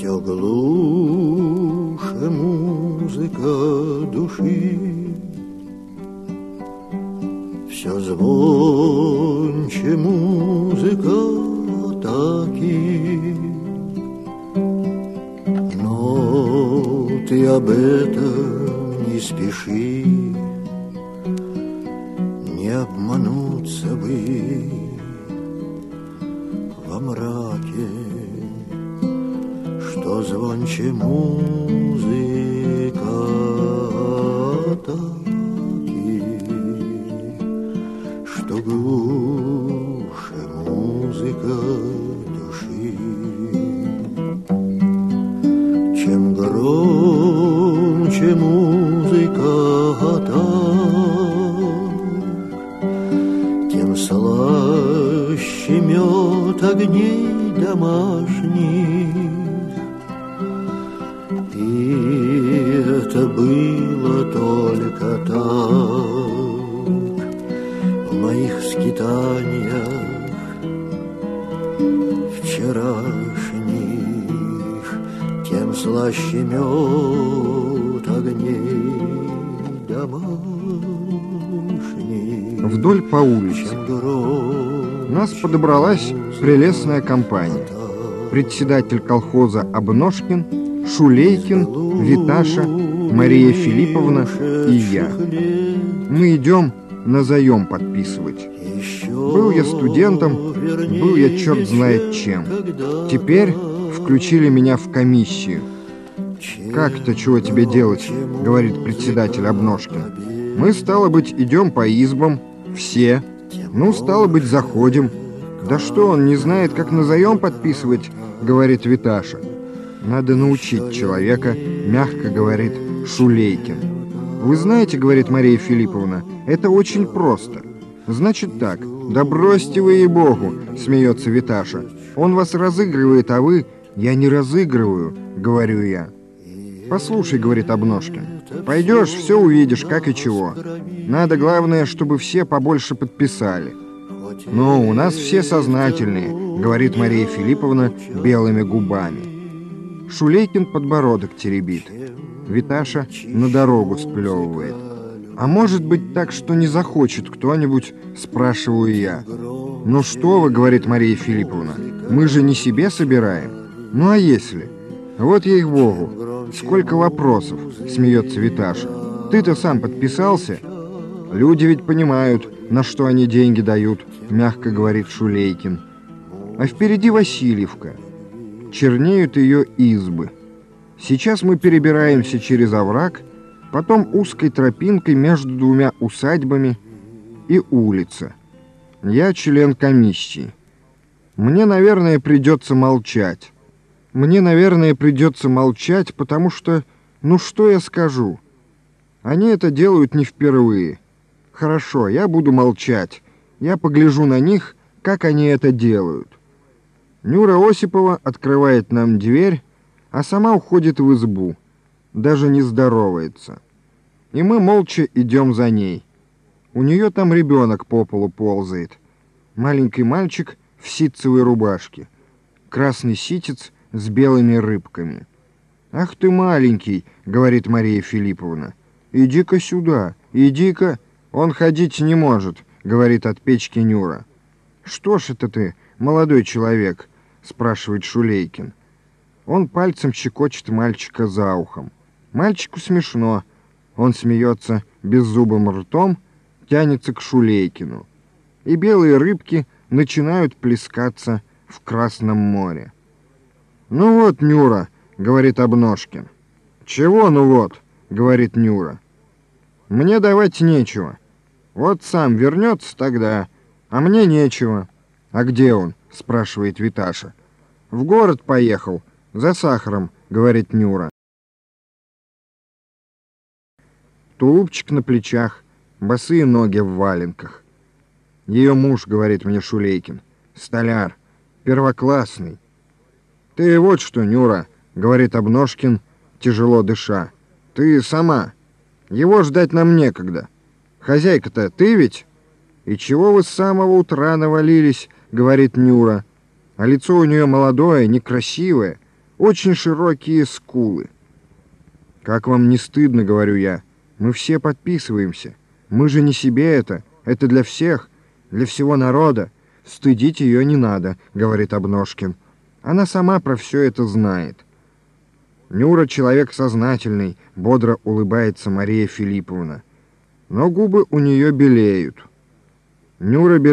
Все глуше музыка души, Все звонче музыка атаки. Но ты об этом не спеши, Не обмануться бы. Во мраке, Что звонче музыка атаки, Что глуше музыка души. Чем громче музыка атак, Тем слаще мед огней домашних. Так В моих скитаниях вчерашних, Тем слаще мед огней домашних. Вдоль по улице. Нас подобралась прелестная компания. Председатель колхоза Обножкин, Шулейкин, Виташа, Мария Филипповна и я. Мы идем на заем подписывать. Был я студентом, был я черт знает чем. Теперь включили меня в комиссию. «Как-то чего тебе делать?» — говорит председатель Обножкин. «Мы, стало быть, идем по избам, все. Ну, стало быть, заходим. Да что, он не знает, как на заем подписывать?» — говорит Виташа. «Надо научить человека», — мягко говорит Шулейкин. «Вы знаете, — говорит Мария Филипповна, — это очень просто. Значит так, да бросьте вы ей-богу, — смеется Виташа. Он вас разыгрывает, а вы... Я не разыгрываю, — говорю я. «Послушай», — говорит Обножкин, — «пойдешь, все увидишь, как и чего. Надо, главное, чтобы все побольше подписали». «Ну, у нас все сознательные», — говорит Мария Филипповна белыми губами. Шулейкин подбородок теребит. Виташа на дорогу сплевывает. «А может быть так, что не захочет кто-нибудь?» — спрашиваю я. «Ну что вы», — говорит Мария Филипповна, — «мы же не себе собираем. Ну а если?» «Вот ей-богу, сколько вопросов!» — смеется Виташа. «Ты-то сам подписался?» «Люди ведь понимают, на что они деньги дают», — мягко говорит Шулейкин. «А впереди Васильевка. Чернеют ее избы. Сейчас мы перебираемся через овраг, потом узкой тропинкой между двумя усадьбами и улица. Я член комиссии. Мне, наверное, придется молчать». Мне, наверное, придется молчать, потому что, ну что я скажу? Они это делают не впервые. Хорошо, я буду молчать. Я погляжу на них, как они это делают. Нюра Осипова открывает нам дверь, а сама уходит в избу. Даже не здоровается. И мы молча идем за ней. У нее там ребенок по полу ползает. Маленький мальчик в ситцевой рубашке. Красный ситец — с белыми рыбками. «Ах ты маленький!» — говорит Мария Филипповна. «Иди-ка сюда, иди-ка!» «Он ходить не может», — говорит от печки Нюра. «Что ж это ты, молодой человек?» — спрашивает Шулейкин. Он пальцем щекочет мальчика за ухом. Мальчику смешно. Он смеется беззубым ртом, тянется к Шулейкину. И белые рыбки начинают плескаться в Красном море. «Ну вот, Нюра», — говорит Обножкин. «Чего ну вот?» — говорит Нюра. «Мне давать нечего. Вот сам вернется тогда, а мне нечего». «А где он?» — спрашивает Виташа. «В город поехал, за сахаром», — говорит Нюра. Тулупчик на плечах, босые ноги в валенках. Ее муж, говорит мне Шулейкин, столяр, первоклассный. «Ты вот что, Нюра», — говорит Обножкин, тяжело дыша. «Ты сама. Его ждать нам некогда. Хозяйка-то ты ведь?» «И чего вы с самого утра навалились?» — говорит Нюра. А лицо у нее молодое, некрасивое. Очень широкие скулы. «Как вам не стыдно, — говорю я, — мы все подписываемся. Мы же не себе это, это для всех, для всего народа. Стыдить ее не надо, — говорит Обножкин. Она сама про все это знает». Нюра человек сознательный, бодро улыбается Мария Филипповна. Но губы у нее белеют. Нюра берет